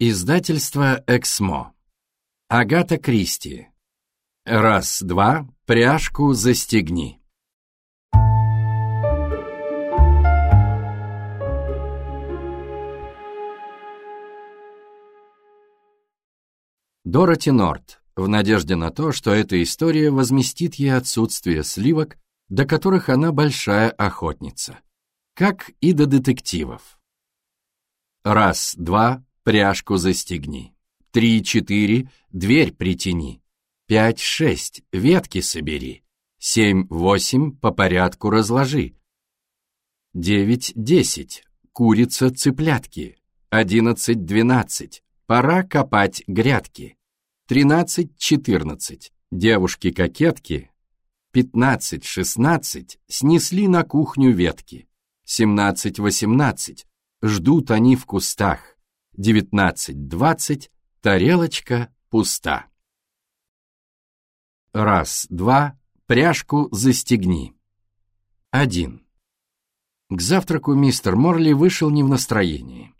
Издательство «Эксмо». Агата Кристи. Раз, два, пряжку застегни. Дороти Норт, в надежде на то, что эта история возместит ей отсутствие сливок, до которых она большая охотница. Как и до детективов. Раз, два, пряжку застегни. Три-четыре, дверь притяни. Пять-шесть, ветки собери. Семь-восемь, по порядку разложи. Девять-десять, курица цыплятки. Одиннадцать-двенадцать, пора копать грядки. Тринадцать-четырнадцать, девушки-кокетки. Пятнадцать-шестнадцать, снесли на кухню ветки. Семнадцать-восемнадцать, ждут они в кустах. 19.20, тарелочка пуста. Раз, два, пряжку застегни. Один. К завтраку мистер Морли вышел не в настроении.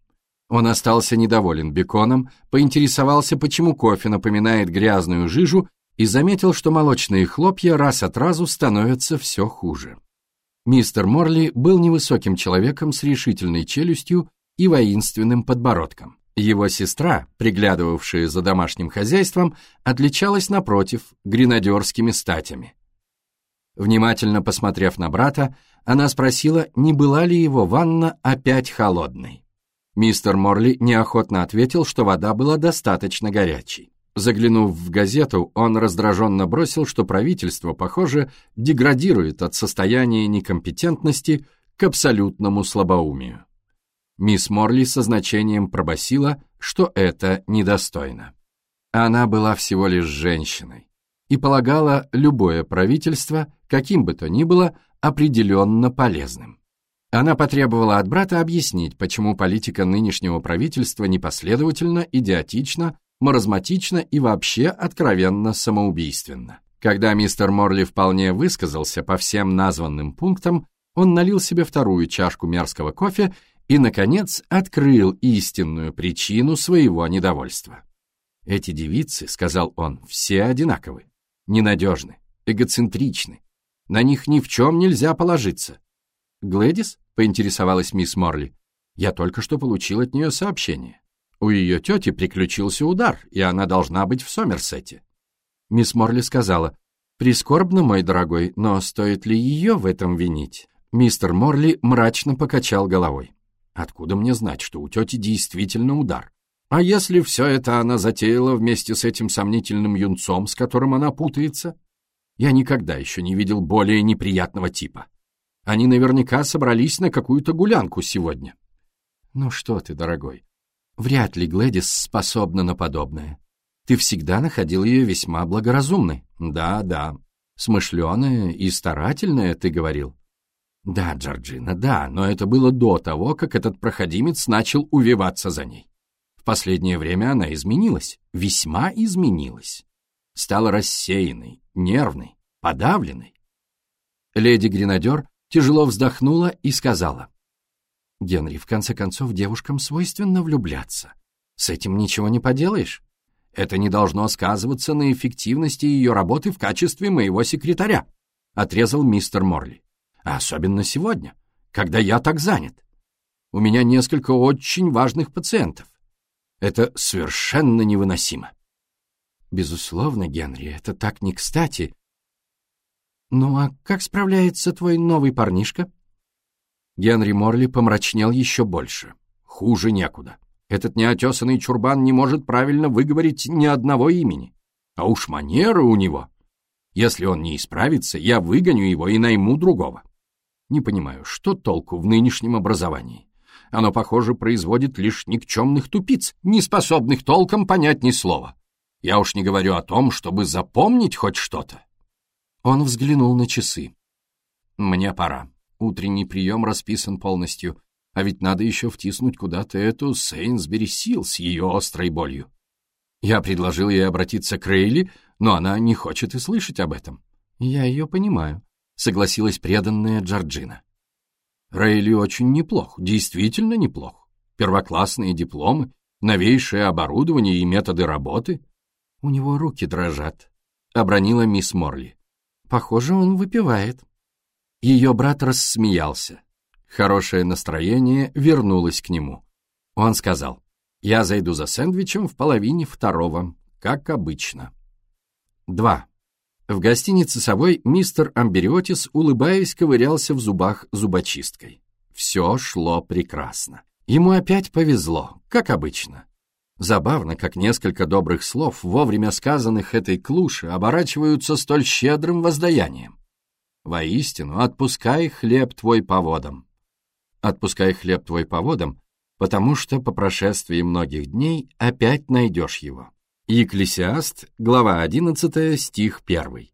Он остался недоволен беконом, поинтересовался, почему кофе напоминает грязную жижу, и заметил, что молочные хлопья раз от разу становятся все хуже. Мистер Морли был невысоким человеком с решительной челюстью и воинственным подбородком. Его сестра, приглядывавшая за домашним хозяйством, отличалась, напротив, гренадерскими статями. Внимательно посмотрев на брата, она спросила, не была ли его ванна опять холодной. Мистер Морли неохотно ответил, что вода была достаточно горячей. Заглянув в газету, он раздраженно бросил, что правительство, похоже, деградирует от состояния некомпетентности к абсолютному слабоумию. Мисс Морли со значением пробасила, что это недостойно. Она была всего лишь женщиной и полагала любое правительство, каким бы то ни было, определенно полезным. Она потребовала от брата объяснить, почему политика нынешнего правительства непоследовательна, идиотична, маразматична и вообще откровенно самоубийственна. Когда мистер Морли вполне высказался по всем названным пунктам, он налил себе вторую чашку мерзкого кофе и, наконец, открыл истинную причину своего недовольства. «Эти девицы, — сказал он, — все одинаковы, ненадежны, эгоцентричны, на них ни в чем нельзя положиться». «Глэдис?» — поинтересовалась мисс Морли. «Я только что получил от нее сообщение. У ее тети приключился удар, и она должна быть в Сомерсете». Мисс Морли сказала, «Прискорбно, мой дорогой, но стоит ли ее в этом винить?» Мистер Морли мрачно покачал головой. Откуда мне знать, что у тети действительно удар? А если все это она затеяла вместе с этим сомнительным юнцом, с которым она путается? Я никогда еще не видел более неприятного типа. Они наверняка собрались на какую-то гулянку сегодня. Ну что ты, дорогой, вряд ли Глэдис способна на подобное. Ты всегда находил ее весьма благоразумной. Да, да, смышленая и старательная, ты говорил. Да, Джорджина, да, но это было до того, как этот проходимец начал увиваться за ней. В последнее время она изменилась, весьма изменилась. Стала рассеянной, нервной, подавленной. Леди-гренадер тяжело вздохнула и сказала. «Генри, в конце концов, девушкам свойственно влюбляться. С этим ничего не поделаешь. Это не должно сказываться на эффективности ее работы в качестве моего секретаря», отрезал мистер Морли. А особенно сегодня, когда я так занят. У меня несколько очень важных пациентов. Это совершенно невыносимо. Безусловно, Генри, это так не кстати. Ну а как справляется твой новый парнишка? Генри Морли помрачнел еще больше. Хуже некуда. Этот неотесанный чурбан не может правильно выговорить ни одного имени. А уж манеры у него. Если он не исправится, я выгоню его и найму другого. Не понимаю, что толку в нынешнем образовании? Оно, похоже, производит лишь никчемных тупиц, не способных толком понять ни слова. Я уж не говорю о том, чтобы запомнить хоть что-то. Он взглянул на часы. Мне пора. Утренний прием расписан полностью, а ведь надо еще втиснуть куда-то эту Сейнсбери Сил с ее острой болью. Я предложил ей обратиться к Рейли, но она не хочет и слышать об этом. Я ее понимаю согласилась преданная Джорджина. Рейли очень неплох, действительно неплох. Первоклассные дипломы, Новейшее оборудование и методы работы? У него руки дрожат, — обронила мисс Морли. Похоже, он выпивает. Ее брат рассмеялся. Хорошее настроение вернулось к нему. Он сказал, «Я зайду за сэндвичем в половине второго, как обычно». 2. В гостинице «Совой» мистер Амбериотис, улыбаясь, ковырялся в зубах зубочисткой. Все шло прекрасно. Ему опять повезло, как обычно. Забавно, как несколько добрых слов, вовремя сказанных этой клуши, оборачиваются столь щедрым воздаянием. Воистину, отпускай хлеб твой по водам. Отпускай хлеб твой по водам, потому что по прошествии многих дней опять найдешь его. Екклесиаст, глава 11, стих 1.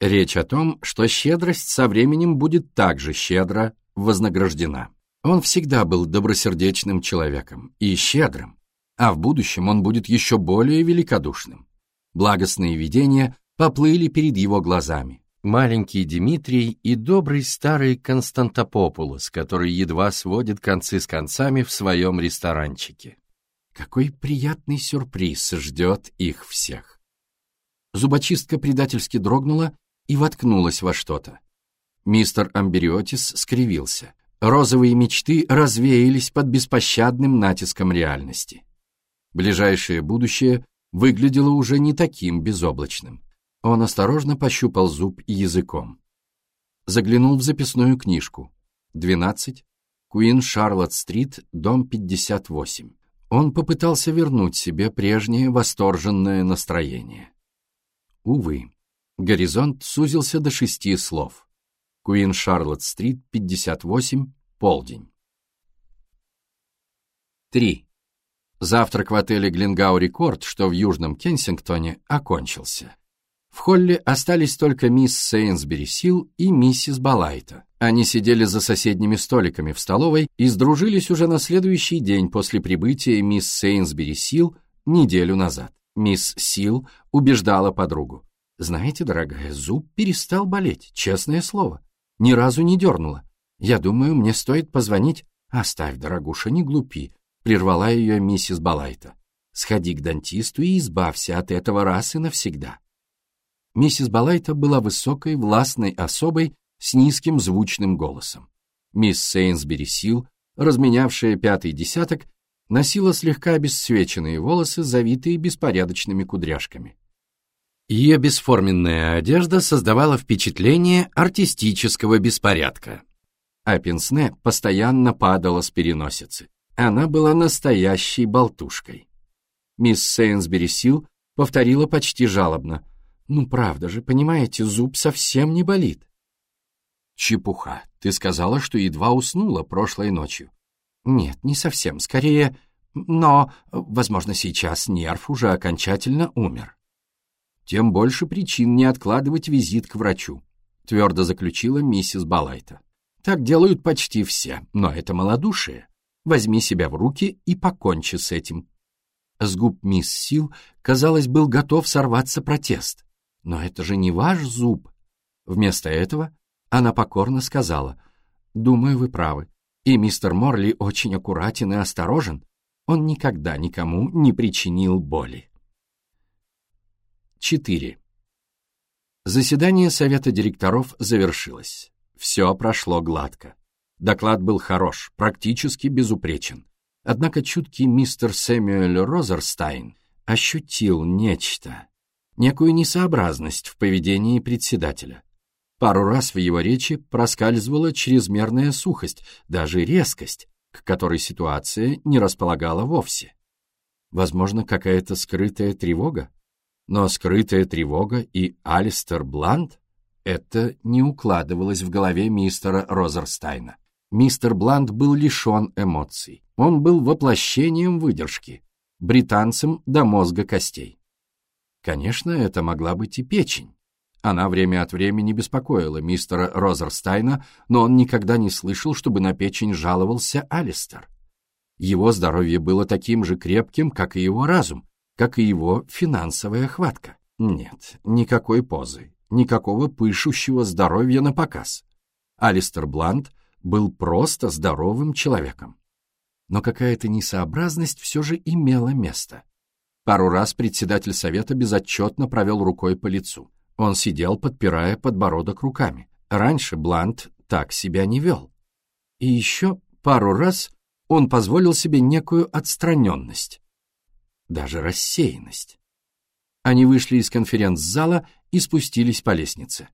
Речь о том, что щедрость со временем будет также щедро вознаграждена. Он всегда был добросердечным человеком и щедрым, а в будущем он будет еще более великодушным. Благостные видения поплыли перед его глазами. Маленький Дмитрий и добрый старый Константопопулос, который едва сводит концы с концами в своем ресторанчике. Какой приятный сюрприз ждет их всех. Зубочистка предательски дрогнула и воткнулась во что-то. Мистер Амбериотис скривился. Розовые мечты развеялись под беспощадным натиском реальности. Ближайшее будущее выглядело уже не таким безоблачным. Он осторожно пощупал зуб языком. Заглянул в записную книжку. 12. Куин Шарлотт-стрит, дом 58. Он попытался вернуть себе прежнее восторженное настроение. Увы, горизонт сузился до шести слов. Куин Шарлотт-стрит, 58, полдень. 3. Завтрак в отеле Глингау Рекорд, что в Южном Кенсингтоне, окончился. В холле остались только мисс Сейнсбери Сил и миссис Балайта. Они сидели за соседними столиками в столовой и сдружились уже на следующий день после прибытия мисс Сейнсбери Сил неделю назад. Мисс Сил убеждала подругу. «Знаете, дорогая, зуб перестал болеть, честное слово. Ни разу не дернула. Я думаю, мне стоит позвонить...» «Оставь, дорогуша, не глупи», — прервала ее миссис Балайта. «Сходи к дантисту и избавься от этого раз и навсегда». Миссис Балайта была высокой, властной особой с низким звучным голосом. Мисс Сейнсбери Сил, разменявшая пятый десяток, носила слегка обесцвеченные волосы, завитые беспорядочными кудряшками. Ее бесформенная одежда создавала впечатление артистического беспорядка. А пенсне постоянно падала с переносицы. Она была настоящей болтушкой. Мисс Сейнсбери Сил повторила почти жалобно — ну, правда же, понимаете, зуб совсем не болит. Чепуха. Ты сказала, что едва уснула прошлой ночью. Нет, не совсем. Скорее, но, возможно, сейчас нерв уже окончательно умер. Тем больше причин не откладывать визит к врачу, твердо заключила миссис Балайта. Так делают почти все, но это малодушие. Возьми себя в руки и покончи с этим. С губ мисс Сил, казалось, был готов сорваться протест. «Но это же не ваш зуб!» Вместо этого она покорно сказала, «Думаю, вы правы, и мистер Морли очень аккуратен и осторожен. Он никогда никому не причинил боли». 4. Заседание совета директоров завершилось. Все прошло гладко. Доклад был хорош, практически безупречен. Однако чуткий мистер Сэмюэль Розерстайн ощутил нечто, некую несообразность в поведении председателя. Пару раз в его речи проскальзывала чрезмерная сухость, даже резкость, к которой ситуация не располагала вовсе. Возможно, какая-то скрытая тревога? Но скрытая тревога и Алистер Блант — это не укладывалось в голове мистера Розерстайна. Мистер Блант был лишен эмоций. Он был воплощением выдержки, британцем до мозга костей. Конечно, это могла быть и печень. Она время от времени беспокоила мистера Розерстайна, но он никогда не слышал, чтобы на печень жаловался Алистер. Его здоровье было таким же крепким, как и его разум, как и его финансовая хватка. Нет, никакой позы, никакого пышущего здоровья на показ. Алистер Блант был просто здоровым человеком. но какая-то несообразность все же имела место. Пару раз председатель совета безотчетно провел рукой по лицу. Он сидел, подпирая подбородок руками. Раньше Блант так себя не вел. И еще пару раз он позволил себе некую отстраненность, даже рассеянность. Они вышли из конференц-зала и спустились по лестнице.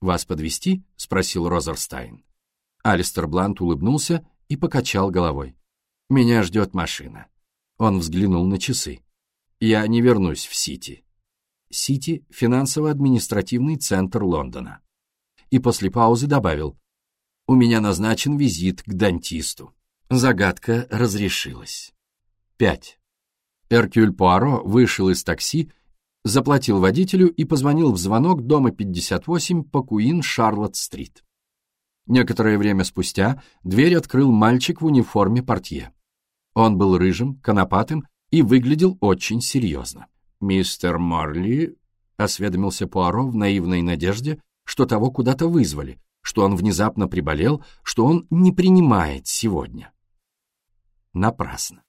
«Вас подвести? спросил Розерстайн. Алистер Блант улыбнулся и покачал головой. «Меня ждет машина». Он взглянул на часы. «Я не вернусь в Сити». Сити — финансово-административный центр Лондона. И после паузы добавил, «У меня назначен визит к дантисту». Загадка разрешилась. 5. Эркюль Пуаро вышел из такси, заплатил водителю и позвонил в звонок дома 58 по Куин Шарлотт-стрит. Некоторое время спустя дверь открыл мальчик в униформе портье. Он был рыжим, конопатым и выглядел очень серьезно. «Мистер Марли», — осведомился Пуаро в наивной надежде, что того куда-то вызвали, что он внезапно приболел, что он не принимает сегодня. Напрасно.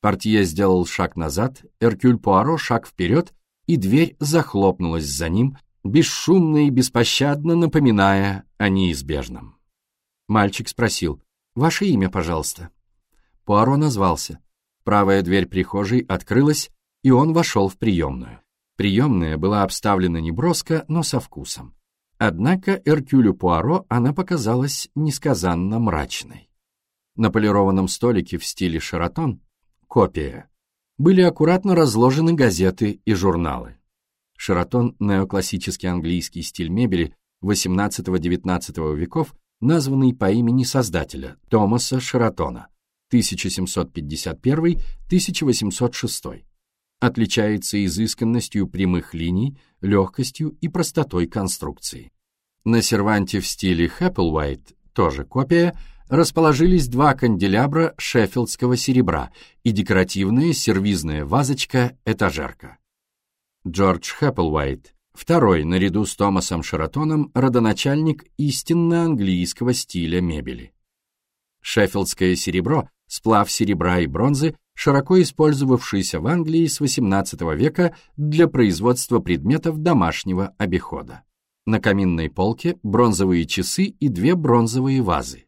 Портье сделал шаг назад, Эркюль Пуаро шаг вперед, и дверь захлопнулась за ним, бесшумно и беспощадно напоминая о неизбежном. Мальчик спросил, «Ваше имя, пожалуйста». Пуаро назвался. Правая дверь прихожей открылась, и он вошел в приемную. Приемная была обставлена неброско, но со вкусом. Однако Эркюлю Пуаро она показалась несказанно мрачной. На полированном столике в стиле «Шаратон» копия были аккуратно разложены газеты и журналы. Шаратон — неоклассический английский стиль мебели XVIII-XIX веков, названный по имени создателя Томаса Шаратона 1751-1806. Отличается изысканностью прямых линий, легкостью и простотой конструкции. На серванте в стиле Хэпплвайт, тоже копия, расположились два канделябра шеффилдского серебра и декоративная сервизная вазочка-этажерка. Джордж Хэпплвайт, второй, наряду с Томасом Шератоном, родоначальник истинно английского стиля мебели. Шеффилдское серебро, сплав серебра и бронзы, широко использовавшийся в Англии с XVIII века для производства предметов домашнего обихода. На каминной полке бронзовые часы и две бронзовые вазы.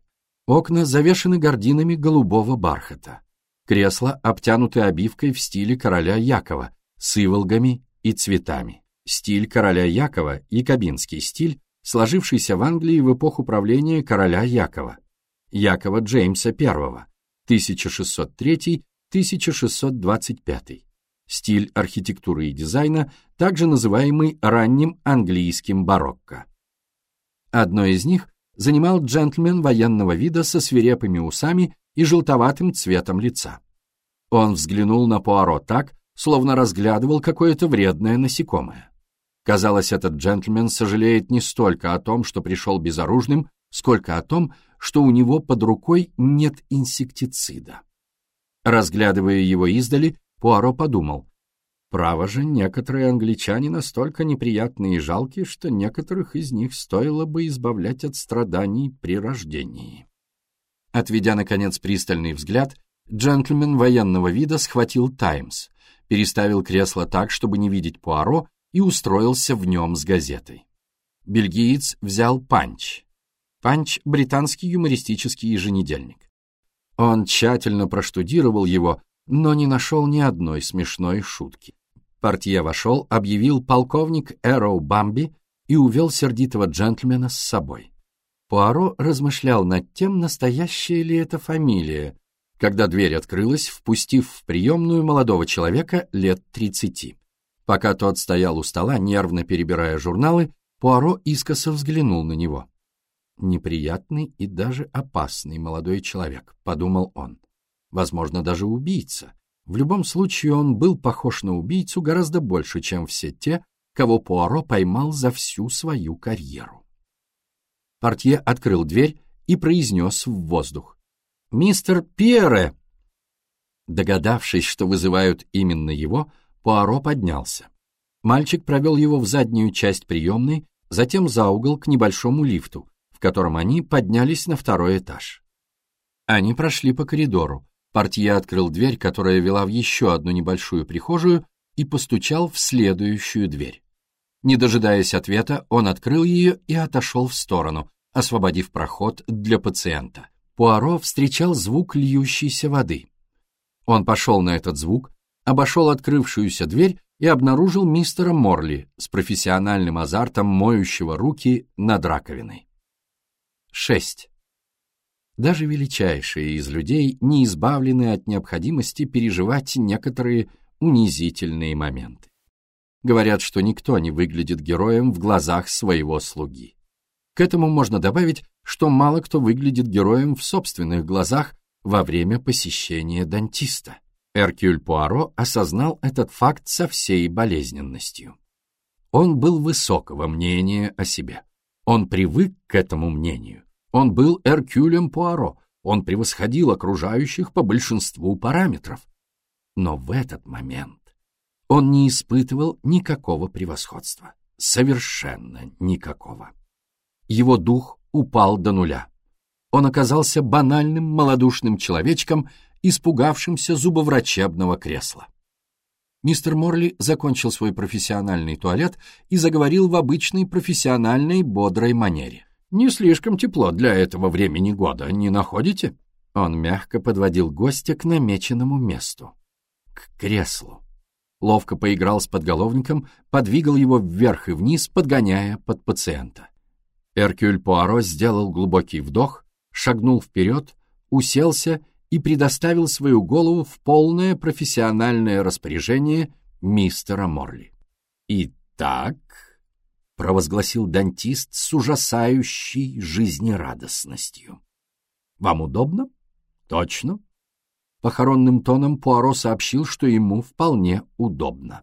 Окна завешены гардинами голубого бархата. Кресла обтянуты обивкой в стиле короля Якова с иволгами и цветами. Стиль короля Якова и кабинский стиль, сложившийся в Англии в эпоху правления короля Якова, Якова Джеймса I, 1603-1625. Стиль архитектуры и дизайна, также называемый ранним английским барокко. Одно из них занимал джентльмен военного вида со свирепыми усами и желтоватым цветом лица. Он взглянул на Пуаро так, словно разглядывал какое-то вредное насекомое. Казалось, этот джентльмен сожалеет не столько о том, что пришел безоружным, сколько о том, что у него под рукой нет инсектицида. Разглядывая его издали, Пуаро подумал, Право же, некоторые англичане настолько неприятные и жалкие, что некоторых из них стоило бы избавлять от страданий при рождении. Отведя, наконец, пристальный взгляд, джентльмен военного вида схватил «Таймс», переставил кресло так, чтобы не видеть Пуаро, и устроился в нем с газетой. Бельгиец взял «Панч». «Панч» — британский юмористический еженедельник. Он тщательно проштудировал его, но не нашел ни одной смешной шутки. Портье вошел, объявил полковник Эрроубамби и увел сердитого джентльмена с собой. Пуаро размышлял над тем, настоящая ли это фамилия, когда дверь открылась, впустив в приемную молодого человека лет тридцати. Пока тот стоял у стола, нервно перебирая журналы, Пуаро искоса взглянул на него. «Неприятный и даже опасный молодой человек», — подумал он. «Возможно, даже убийца. В любом случае он был похож на убийцу гораздо больше, чем все те, кого Пуаро поймал за всю свою карьеру. Портье открыл дверь и произнес в воздух. «Мистер Пьере!» Догадавшись, что вызывают именно его, Пуаро поднялся. Мальчик провел его в заднюю часть приемной, затем за угол к небольшому лифту, котором они поднялись на второй этаж. Они прошли по коридору, Портье открыл дверь, которая вела в еще одну небольшую прихожую, и постучал в следующую дверь. Не дожидаясь ответа, он открыл ее и отошел в сторону, освободив проход для пациента. Пуаро встречал звук льющейся воды. Он пошел на этот звук, обошел открывшуюся дверь и обнаружил мистера Морли с профессиональным азартом моющего руки над раковиной. 6. Даже величайшие из людей не избавлены от необходимости переживать некоторые унизительные моменты. Говорят, что никто не выглядит героем в глазах своего слуги. К этому можно добавить, что мало кто выглядит героем в собственных глазах во время посещения дантиста. Эркюль Пуаро осознал этот факт со всей болезненностью. Он был высокого мнения о себе. Он привык к этому мнению. Он был Эркюлем Пуаро. Он превосходил окружающих по большинству параметров. Но в этот момент он не испытывал никакого превосходства. Совершенно никакого. Его дух упал до нуля. Он оказался банальным малодушным человечком, испугавшимся зубоврачебного кресла. Мистер Морли закончил свой профессиональный туалет и заговорил в обычной профессиональной бодрой манере. «Не слишком тепло для этого времени года, не находите?» Он мягко подводил гостя к намеченному месту. К креслу. Ловко поиграл с подголовником, подвигал его вверх и вниз, подгоняя под пациента. Эркюль Пуаро сделал глубокий вдох, шагнул вперед, уселся и предоставил свою голову в полное профессиональное распоряжение мистера Морли. «Итак», — провозгласил дантист с ужасающей жизнерадостностью, — «вам удобно? Точно?» Похоронным тоном Пуаро сообщил, что ему вполне удобно.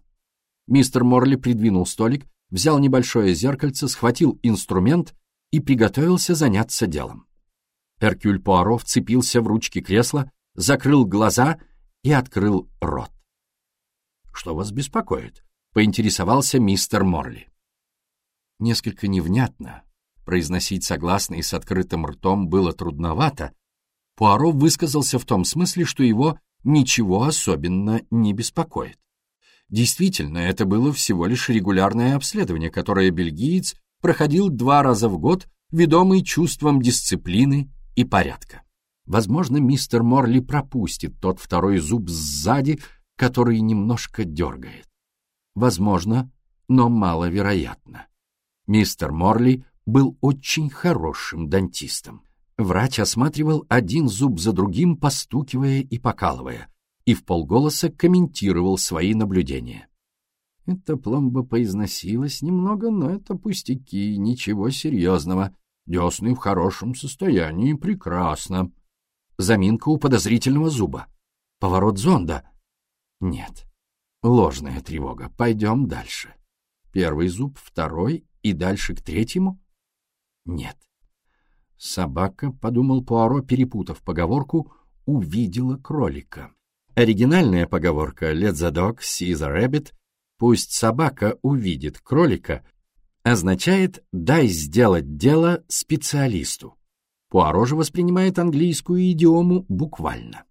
Мистер Морли придвинул столик, взял небольшое зеркальце, схватил инструмент и приготовился заняться делом. Эркюль Пуаро вцепился в ручки кресла, закрыл глаза и открыл рот. «Что вас беспокоит?» — поинтересовался мистер Морли. Несколько невнятно, произносить согласные с открытым ртом было трудновато, Пуаро высказался в том смысле, что его ничего особенно не беспокоит. Действительно, это было всего лишь регулярное обследование, которое бельгиец проходил два раза в год, ведомый чувством дисциплины и порядка. Возможно, мистер Морли пропустит тот второй зуб сзади, который немножко дергает. Возможно, но маловероятно. Мистер Морли был очень хорошим дантистом. Врач осматривал один зуб за другим, постукивая и покалывая, и в полголоса комментировал свои наблюдения. Эта пломба поизносилась немного, но это пустяки, ничего серьезного. Десны в хорошем состоянии, прекрасно. Заминка у подозрительного зуба. Поворот зонда. Нет. Ложная тревога. Пойдем дальше. Первый зуб, второй и дальше к третьему? Нет. Собака, подумал Пуаро, перепутав поговорку, увидела кролика. Оригинальная поговорка «Let the dog see the rabbit» «Пусть собака увидит кролика» означает «дай сделать дело специалисту». Пуаро же воспринимает английскую идиому буквально.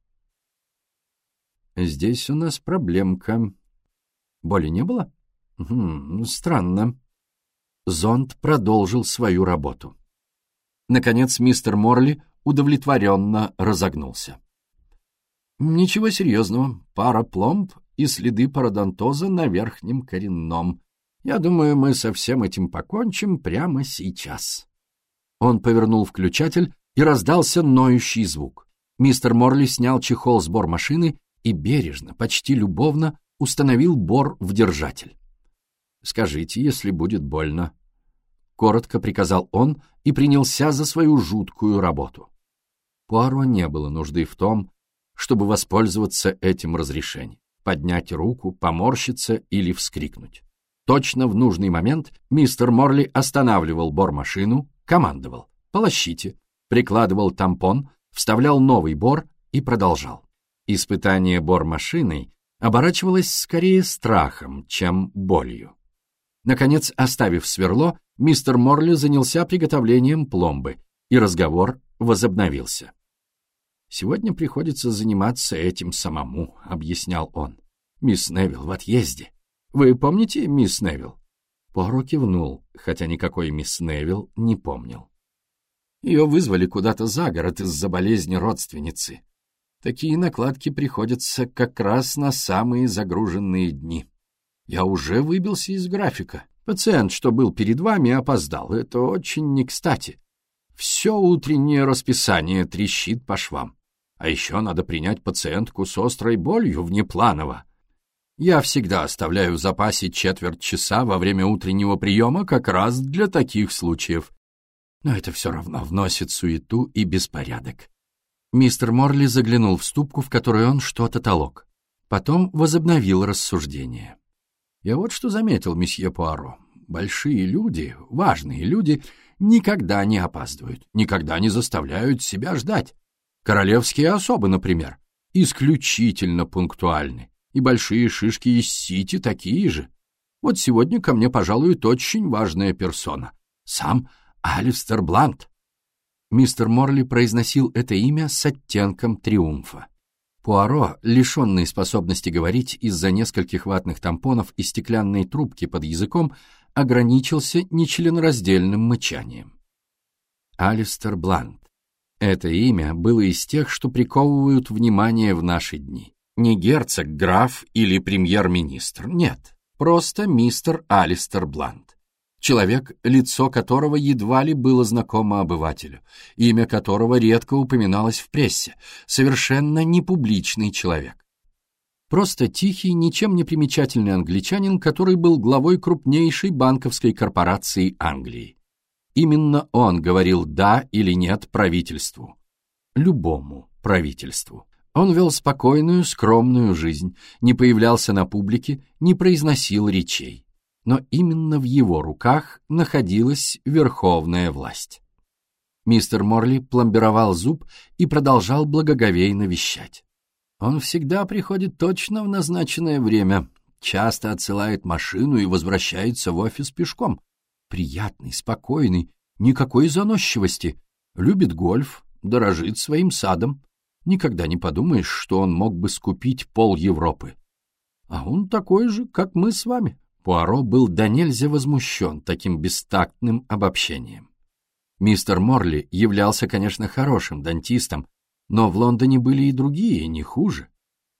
Здесь у нас проблемка. Боли не было? Хм, странно. Зонд продолжил свою работу. Наконец мистер Морли удовлетворенно разогнулся. Ничего серьезного, пара пломб и следы пародонтоза на верхнем коренном. Я думаю, мы со всем этим покончим прямо сейчас. Он повернул включатель, и раздался ноющий звук. Мистер Морли снял чехол с бормашины и бережно, почти любовно установил бор в держатель. «Скажите, если будет больно». Коротко приказал он и принялся за свою жуткую работу. Пуаро не было нужды в том, чтобы воспользоваться этим разрешением, поднять руку, поморщиться или вскрикнуть. Точно в нужный момент мистер Морли останавливал бормашину, командовал «Полощите», прикладывал тампон, вставлял новый бор и продолжал. Испытание бормашиной оборачивалось скорее страхом, чем болью. Наконец, оставив сверло, мистер Морли занялся приготовлением пломбы, и разговор возобновился. Сегодня приходится заниматься этим самому, — объяснял он. Мисс Невилл в отъезде. Вы помните мисс Невилл? Пуаро кивнул, хотя никакой мисс Невилл не помнил. Ее вызвали куда-то за город из-за болезни родственницы. Такие накладки приходятся как раз на самые загруженные дни. Я уже выбился из графика. Пациент, что был перед вами, опоздал. Это очень не кстати. Все утреннее расписание трещит по швам. А еще надо принять пациентку с острой болью внепланово. Я всегда оставляю в запасе четверть часа во время утреннего приема как раз для таких случаев. Но это все равно вносит суету и беспорядок. Мистер Морли заглянул в ступку, в которой он что-то толок. Потом возобновил рассуждение. «Я вот что заметил, месье Пуаро. Большие люди, важные люди, никогда не опаздывают, никогда не заставляют себя ждать. Королевские особы, например, исключительно пунктуальны и большие шишки из Сити такие же. Вот сегодня ко мне пожалует очень важная персона. Сам Алистер Блант. Мистер Морли произносил это имя с оттенком триумфа. Пуаро, лишенный способности говорить из-за нескольких ватных тампонов и стеклянной трубки под языком, ограничился нечленораздельным мычанием. Алистер Блант. Это имя было из тех, что приковывают внимание в наши дни. Не герцог, граф или премьер-министр, нет, просто мистер Алистер Блант. Человек, лицо которого едва ли было знакомо обывателю, имя которого редко упоминалось в прессе, совершенно непубличный человек. Просто тихий, ничем не примечательный англичанин, который был главой крупнейшей банковской корпорации Англии. Именно он говорил «да» или «нет» правительству. Любому правительству. Он вел спокойную, скромную жизнь, не появлялся на публике, не произносил речей. Но именно в его руках находилась верховная власть. Мистер Морли пломбировал зуб и продолжал благоговейно вещать. Он всегда приходит точно в назначенное время, часто отсылает машину и возвращается в офис пешком. Приятный, спокойный, никакой заносчивости, любит гольф, дорожит своим садом. Никогда не подумаешь, что он мог бы скупить пол Европы. А он такой же, как мы с вами. Пуаро был до нельзя возмущен таким бестактным обобщением. Мистер Морли являлся, конечно, хорошим дантистом, но в Лондоне были и другие, не хуже.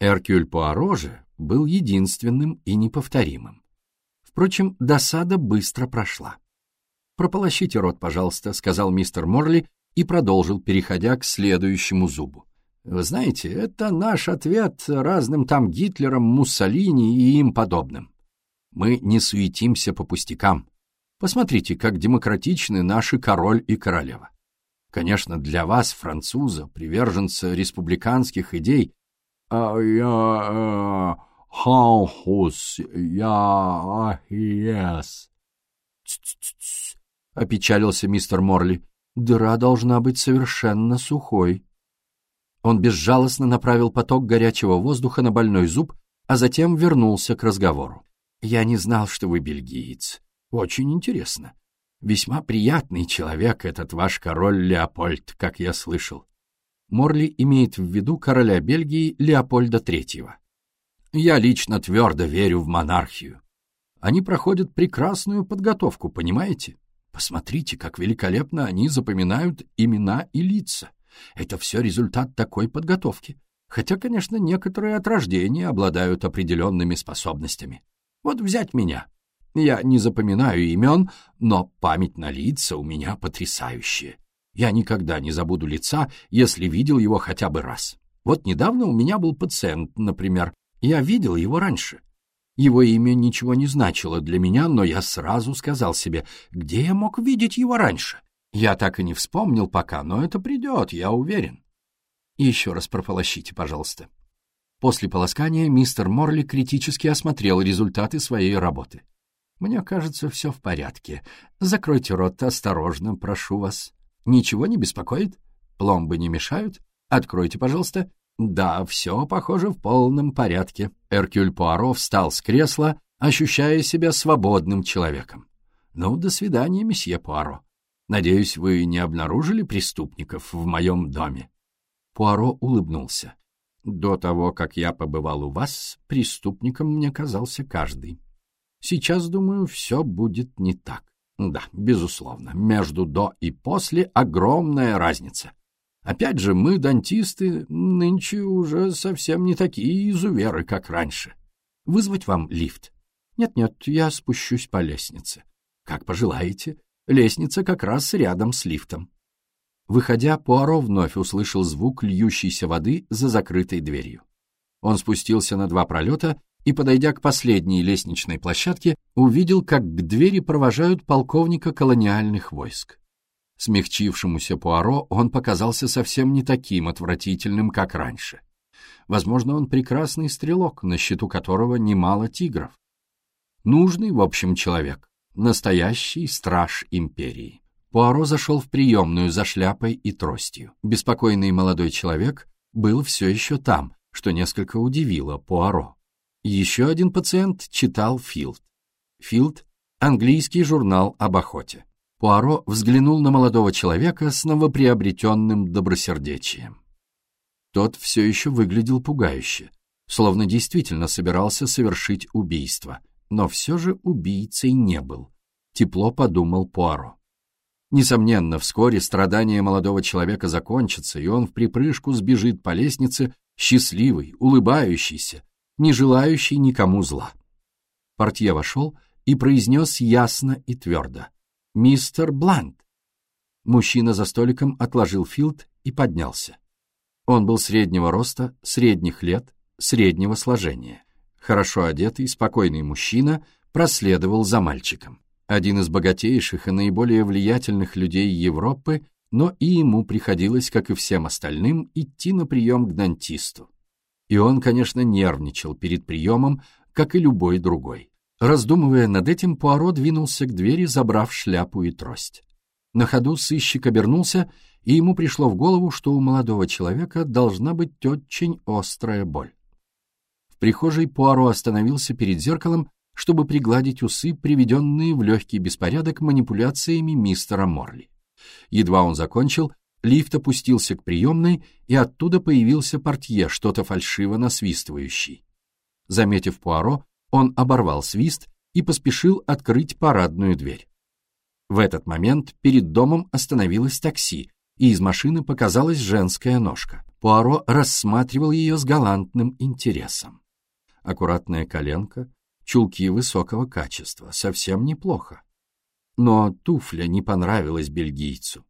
Эркюль Пуаро же был единственным и неповторимым. Впрочем, досада быстро прошла. «Прополощите рот, пожалуйста», — сказал мистер Морли и продолжил, переходя к следующему зубу. Вы знаете, это наш ответ разным там Гитлерам, Муссолини и им подобным. Мы не суетимся по пустякам. Посмотрите, как демократичны наши король и королева. Конечно, для вас, француза, приверженца республиканских идей, а я... Э, хаус, я... yes. опечалился мистер Морли. Дыра должна быть совершенно сухой. Он безжалостно направил поток горячего воздуха на больной зуб, а затем вернулся к разговору. «Я не знал, что вы бельгиец. Очень интересно. Весьма приятный человек этот ваш король Леопольд, как я слышал. Морли имеет в виду короля Бельгии Леопольда III. Я лично твердо верю в монархию. Они проходят прекрасную подготовку, понимаете? Посмотрите, как великолепно они запоминают имена и лица. Это все результат такой подготовки. Хотя, конечно, некоторые от рождения обладают определенными способностями. Вот взять меня. Я не запоминаю имен, но память на лица у меня потрясающая. Я никогда не забуду лица, если видел его хотя бы раз. Вот недавно у меня был пациент, например. Я видел его раньше. Его имя ничего не значило для меня, но я сразу сказал себе, где я мог видеть его раньше. Я так и не вспомнил пока, но это придет, я уверен. Еще раз прополощите, пожалуйста. После полоскания мистер Морли критически осмотрел результаты своей работы. Мне кажется, все в порядке. Закройте рот, осторожно, прошу вас. Ничего не беспокоит? Пломбы не мешают? Откройте, пожалуйста. Да, все, похоже, в полном порядке. Эркюль Пуаро встал с кресла, ощущая себя свободным человеком. Ну, до свидания, месье Пуаро. Надеюсь, вы не обнаружили преступников в моем доме?» Пуаро улыбнулся. «До того, как я побывал у вас, преступником мне казался каждый. Сейчас, думаю, все будет не так. Да, безусловно, между до и после огромная разница. Опять же, мы, дантисты, нынче уже совсем не такие изуверы, как раньше. Вызвать вам лифт? Нет-нет, я спущусь по лестнице. Как пожелаете. Лестница как раз рядом с лифтом. Выходя, Пуаро вновь услышал звук льющейся воды за закрытой дверью. Он спустился на два пролета и, подойдя к последней лестничной площадке, увидел, как к двери провожают полковника колониальных войск. Смягчившемуся Пуаро он показался совсем не таким отвратительным, как раньше. Возможно, он прекрасный стрелок, на счету которого немало тигров. Нужный, в общем, человек, настоящий страж империи. Пуаро зашел в приемную за шляпой и тростью. Беспокойный молодой человек был все еще там, что несколько удивило Пуаро. Еще один пациент читал Филд. Филд — английский журнал об охоте. Пуаро взглянул на молодого человека с новоприобретенным добросердечием. Тот все еще выглядел пугающе, словно действительно собирался совершить убийство, но все же убийцей не был. Тепло подумал Пуаро. Несомненно, вскоре страдания молодого человека закончатся, и он в припрыжку сбежит по лестнице, счастливый, улыбающийся, не желающий никому зла. Портье вошел и произнес ясно и твердо. «Мистер Блант». Мужчина за столиком отложил филд и поднялся. Он был среднего роста, средних лет, среднего сложения. Хорошо одетый, спокойный мужчина проследовал за мальчиком один из богатейших и наиболее влиятельных людей Европы, но и ему приходилось, как и всем остальным, идти на прием к дантисту. И он, конечно, нервничал перед приемом, как и любой другой. Раздумывая над этим, Пуаро двинулся к двери, забрав шляпу и трость. На ходу сыщик обернулся, и ему пришло в голову, что у молодого человека должна быть очень острая боль. В прихожей Пуаро остановился перед зеркалом чтобы пригладить усы, приведенные в легкий беспорядок манипуляциями мистера Морли. Едва он закончил, лифт опустился к приемной, и оттуда появился портье, что-то фальшиво насвистывающий. Заметив Пуаро, он оборвал свист и поспешил открыть парадную дверь. В этот момент перед домом остановилось такси, и из машины показалась женская ножка. Пуаро рассматривал ее с галантным интересом. Аккуратная коленка, чулки высокого качества, совсем неплохо. Но туфля не понравилась бельгийцу.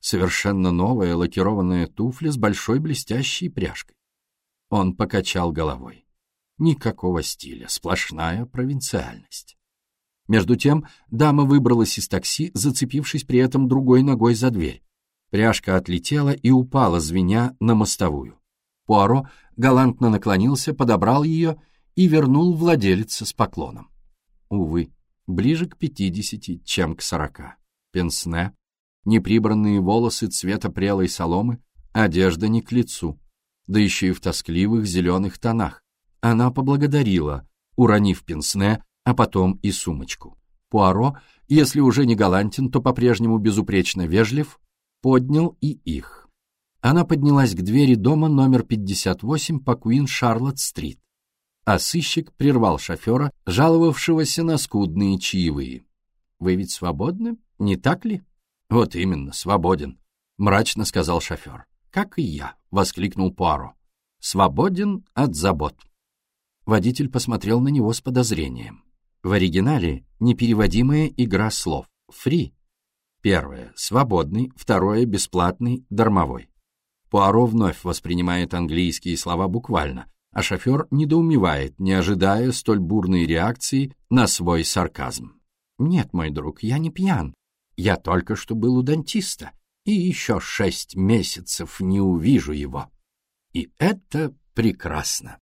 Совершенно новая лакированная туфля с большой блестящей пряжкой. Он покачал головой. Никакого стиля, сплошная провинциальность. Между тем дама выбралась из такси, зацепившись при этом другой ногой за дверь. Пряжка отлетела и упала, звеня на мостовую. Пуаро галантно наклонился, подобрал ее и вернул владелица с поклоном. Увы, ближе к пятидесяти, чем к сорока. Пенсне, неприбранные волосы цвета прелой соломы, одежда не к лицу, да еще и в тоскливых зеленых тонах. Она поблагодарила, уронив пенсне, а потом и сумочку. Пуаро, если уже не галантен, то по-прежнему безупречно вежлив, поднял и их. Она поднялась к двери дома номер 58 по Куин-Шарлотт-стрит а сыщик прервал шофера, жаловавшегося на скудные чаевые. «Вы ведь свободны, не так ли?» «Вот именно, свободен», — мрачно сказал шофер. «Как и я», — воскликнул Пуаро. «Свободен от забот». Водитель посмотрел на него с подозрением. В оригинале непереводимая игра слов. «Фри». Первое — свободный, второе — бесплатный, дармовой. Пуаро вновь воспринимает английские слова буквально, а шофер недоумевает, не ожидая столь бурной реакции на свой сарказм. «Нет, мой друг, я не пьян. Я только что был у дантиста, и еще шесть месяцев не увижу его. И это прекрасно».